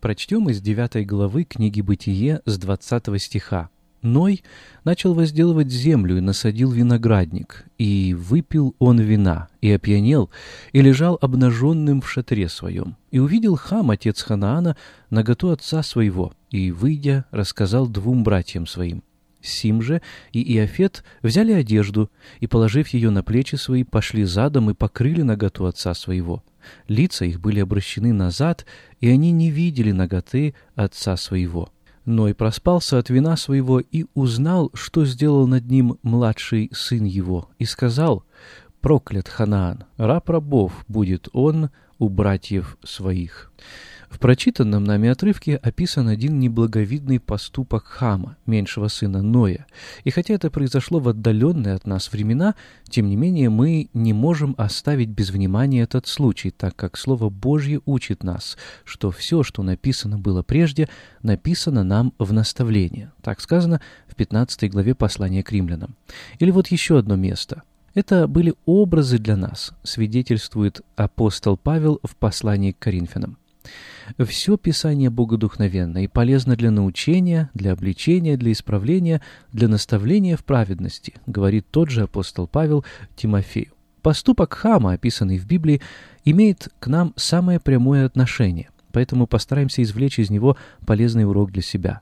Прочтем из 9 главы книги «Бытие» с 20 стиха. Ной начал возделывать землю и насадил виноградник, и выпил он вина, и опьянел, и лежал обнаженным в шатре своем. И увидел Хам, отец Ханаана, наготу отца своего, и, выйдя, рассказал двум братьям своим. Сим же и Иофет взяли одежду, и, положив ее на плечи свои, пошли задом и покрыли наготу отца своего. Лица их были обращены назад, и они не видели наготы отца своего. Но и проспался от вина своего и узнал, что сделал над ним младший сын его, и сказал, «Проклят Ханаан, раб рабов будет он у братьев своих». В прочитанном нами отрывке описан один неблаговидный поступок Хама, меньшего сына Ноя. И хотя это произошло в отдаленные от нас времена, тем не менее мы не можем оставить без внимания этот случай, так как Слово Божье учит нас, что все, что написано было прежде, написано нам в наставление. Так сказано в 15 главе послания к римлянам. Или вот еще одно место. Это были образы для нас, свидетельствует апостол Павел в послании к Коринфянам. Все Писание богодухновенно и полезно для научения, для обличения, для исправления, для наставления в праведности, говорит тот же апостол Павел Тимофею. Поступок Хама, описанный в Библии, имеет к нам самое прямое отношение, поэтому постараемся извлечь из него полезный урок для себя.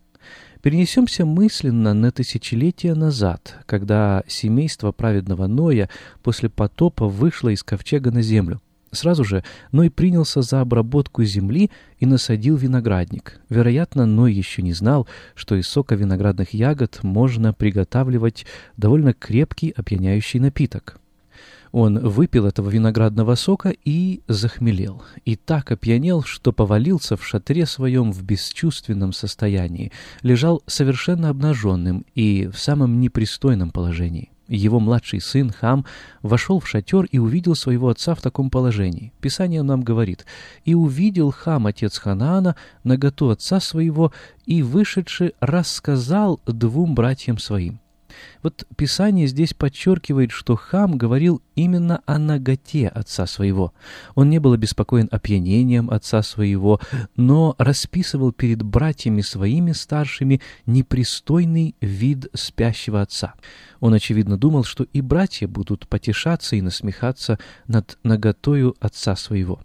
Перенесемся мысленно на тысячелетия назад, когда семейство праведного Ноя после потопа вышло из ковчега на землю. Сразу же Ной принялся за обработку земли и насадил виноградник. Вероятно, Ной еще не знал, что из сока виноградных ягод можно приготавливать довольно крепкий опьяняющий напиток. Он выпил этого виноградного сока и захмелел. И так опьянел, что повалился в шатре своем в бесчувственном состоянии, лежал совершенно обнаженным и в самом непристойном положении. Его младший сын Хам вошел в шатер и увидел своего отца в таком положении. Писание нам говорит, «И увидел Хам, отец Ханаана, наготу отца своего, и, вышедший, рассказал двум братьям своим». Вот Писание здесь подчеркивает, что Хам говорил именно о наготе отца своего. Он не был обеспокоен опьянением отца своего, но расписывал перед братьями своими старшими непристойный вид спящего отца. Он, очевидно, думал, что и братья будут потешаться и насмехаться над наготою отца своего.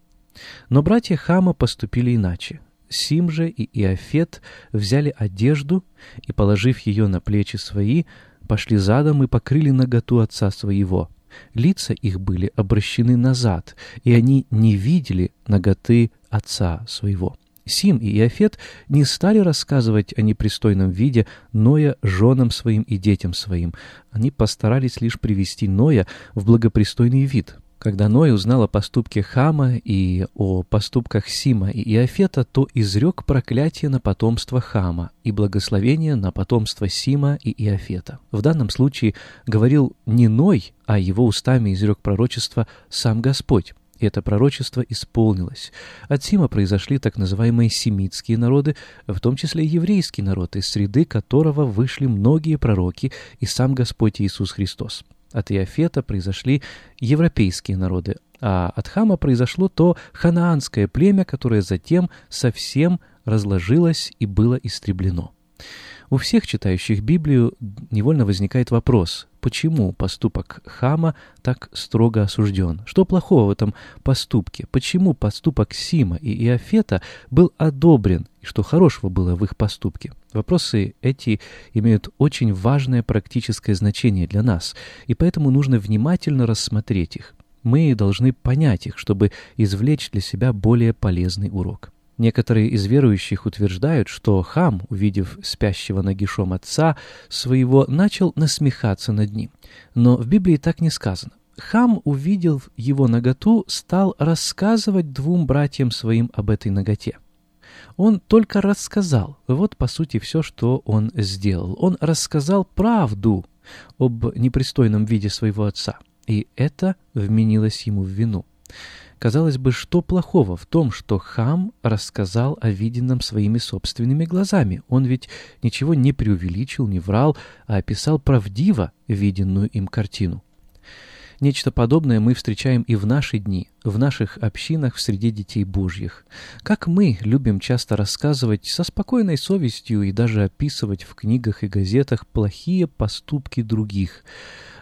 Но братья Хама поступили иначе. Сим же и Иофет взяли одежду и, положив ее на плечи свои, пошли задом и покрыли наготу отца своего. Лица их были обращены назад, и они не видели наготы отца своего. Сим и Иофет не стали рассказывать о непристойном виде Ноя женам своим и детям своим. Они постарались лишь привести Ноя в благопристойный вид. Когда Ной узнал о поступке Хама и о поступках Сима и Иофета, то изрек проклятие на потомство Хама и благословение на потомство Сима и Иофета. В данном случае говорил не Ной, а его устами изрек пророчество сам Господь. И это пророчество исполнилось. От Сима произошли так называемые семитские народы, в том числе еврейский народ, из среды которого вышли многие пророки и сам Господь Иисус Христос. От Иофета произошли европейские народы, а от Хама произошло то ханаанское племя, которое затем совсем разложилось и было истреблено. У всех читающих Библию невольно возникает вопрос, почему поступок Хама так строго осужден? Что плохого в этом поступке? Почему поступок Сима и Иофета был одобрен, и что хорошего было в их поступке? Вопросы эти имеют очень важное практическое значение для нас, и поэтому нужно внимательно рассмотреть их. Мы должны понять их, чтобы извлечь для себя более полезный урок. Некоторые из верующих утверждают, что хам, увидев спящего нагишом отца своего, начал насмехаться над ним. Но в Библии так не сказано. Хам, увидел его наготу, стал рассказывать двум братьям своим об этой наготе. Он только рассказал. Вот, по сути, все, что он сделал. Он рассказал правду об непристойном виде своего отца и это вменилось ему в вину. Казалось бы, что плохого в том, что хам рассказал о виденном своими собственными глазами? Он ведь ничего не преувеличил, не врал, а описал правдиво виденную им картину. Нечто подобное мы встречаем и в наши дни, в наших общинах в среде детей Божьих. Как мы любим часто рассказывать со спокойной совестью и даже описывать в книгах и газетах плохие поступки других.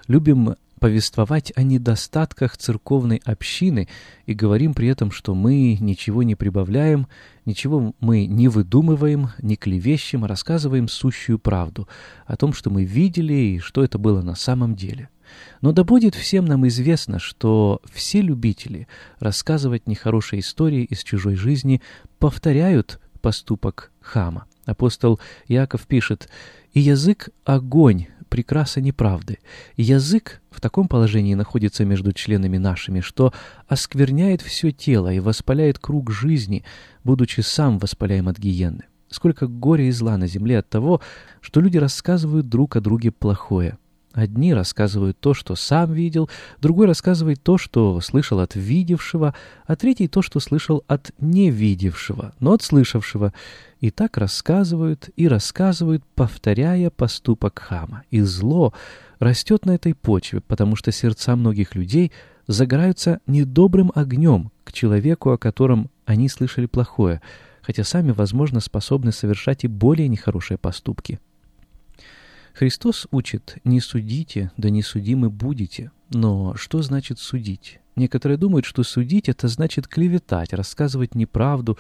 Любим повествовать о недостатках церковной общины и говорим при этом, что мы ничего не прибавляем, ничего мы не выдумываем, не клевещем, а рассказываем сущую правду о том, что мы видели и что это было на самом деле. Но да будет всем нам известно, что все любители рассказывать нехорошие истории из чужой жизни повторяют поступок хама. Апостол Яков пишет «И язык — огонь, прекраса неправды. Язык в таком положении находится между членами нашими, что оскверняет все тело и воспаляет круг жизни, будучи сам воспаляем от гиены. Сколько горя и зла на земле от того, что люди рассказывают друг о друге плохое. Одни рассказывают то, что сам видел, другой рассказывает то, что слышал от видевшего, а третий то, что слышал от невидевшего, но от слышавшего. И так рассказывают и рассказывают, повторяя поступок хама. И зло растет на этой почве, потому что сердца многих людей загораются недобрым огнем к человеку, о котором они слышали плохое, хотя сами, возможно, способны совершать и более нехорошие поступки. Христос учит «не судите, да не судимы будете». Но что значит судить? Некоторые думают, что судить — это значит клеветать, рассказывать неправду,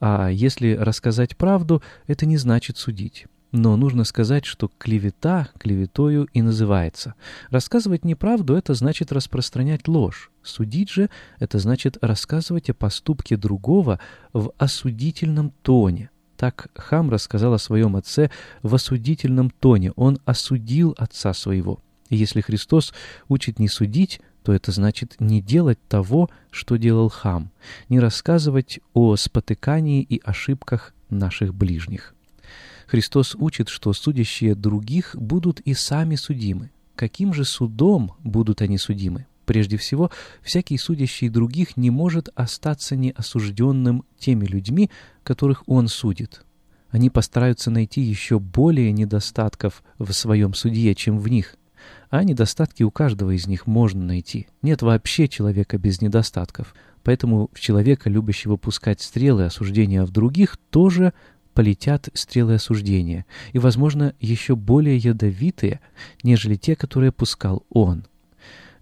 а если рассказать правду, это не значит судить. Но нужно сказать, что клевета клеветою и называется. Рассказывать неправду — это значит распространять ложь. Судить же — это значит рассказывать о поступке другого в осудительном тоне. Так хам рассказал о своем отце в осудительном тоне. Он осудил отца своего. И если Христос учит не судить, то это значит не делать того, что делал хам, не рассказывать о спотыкании и ошибках наших ближних. Христос учит, что судящие других будут и сами судимы. Каким же судом будут они судимы? Прежде всего, всякий судящий других не может остаться неосужденным теми людьми, которых он судит. Они постараются найти еще более недостатков в своем судье, чем в них. А недостатки у каждого из них можно найти. Нет вообще человека без недостатков. Поэтому в человека, любящего пускать стрелы осуждения в других, тоже полетят стрелы осуждения, и, возможно, еще более ядовитые, нежели те, которые пускал он.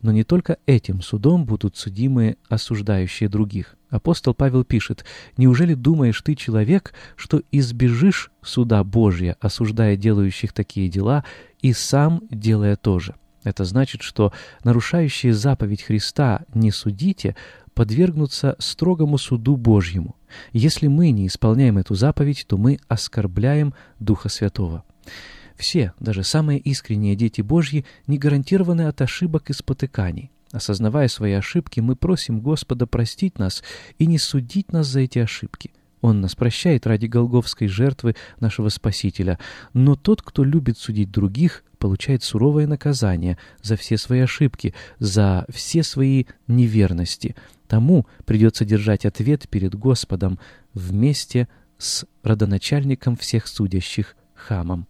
Но не только этим судом будут судимы осуждающие других. Апостол Павел пишет, «Неужели думаешь ты, человек, что избежишь суда Божия, осуждая делающих такие дела, и сам делая то же?» Это значит, что нарушающие заповедь Христа «не судите» подвергнутся строгому суду Божьему. Если мы не исполняем эту заповедь, то мы оскорбляем Духа Святого. Все, даже самые искренние дети Божьи, не гарантированы от ошибок и спотыканий. Осознавая свои ошибки, мы просим Господа простить нас и не судить нас за эти ошибки. Он нас прощает ради голговской жертвы нашего Спасителя, но тот, кто любит судить других, получает суровое наказание за все свои ошибки, за все свои неверности. Тому придется держать ответ перед Господом вместе с родоначальником всех судящих Хамом.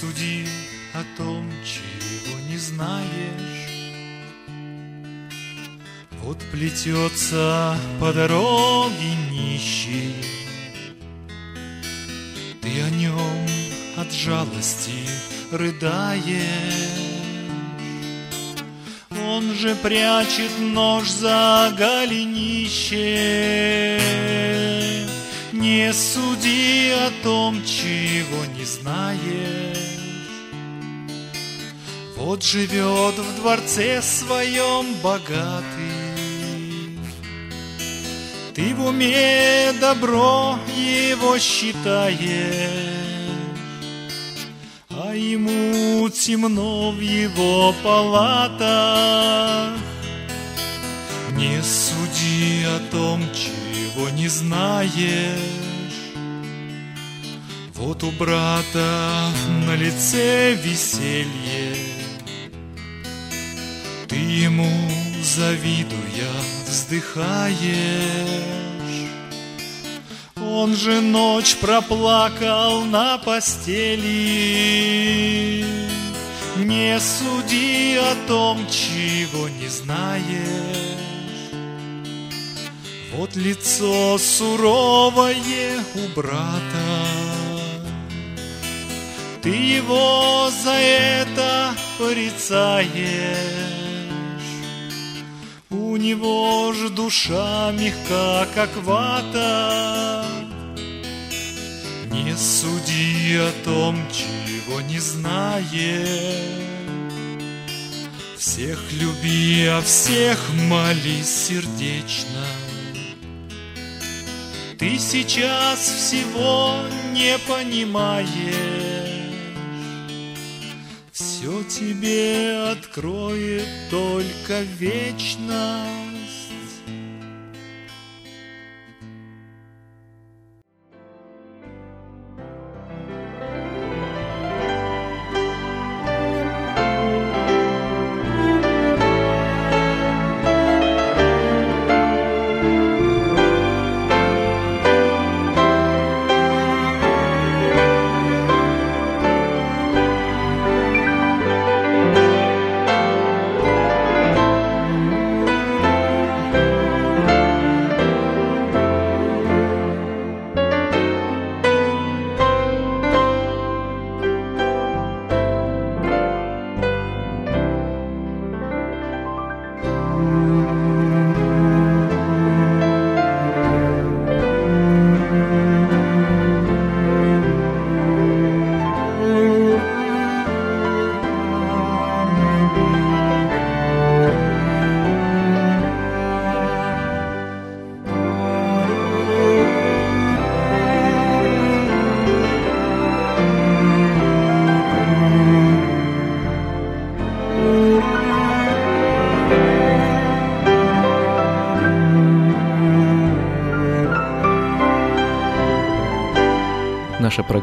Суди о том, чего не знаешь. Вот плетется по дороге нищий, Ты о нем от жалости рыдаешь. Он же прячет нож за голенище. Не суди о том, чего не знаешь. Вот живет в дворце своем богатый. Ты в уме добро его считаешь а ему темно в его палатах. Не суди о том, чего не знаешь. Вот у брата на лице веселье, ему, завидуя, вздыхаешь. Он же ночь проплакал на постели. Не суди о том, чего не знаешь. Вот лицо суровое у брата. Ты его за это порицаешь. У него ж душа мягка, как вата. Не суди о том, чего не знаешь. Всех люби, а всех молись сердечно. Ты сейчас всего не понимаешь. Все тебе откроет только вечность.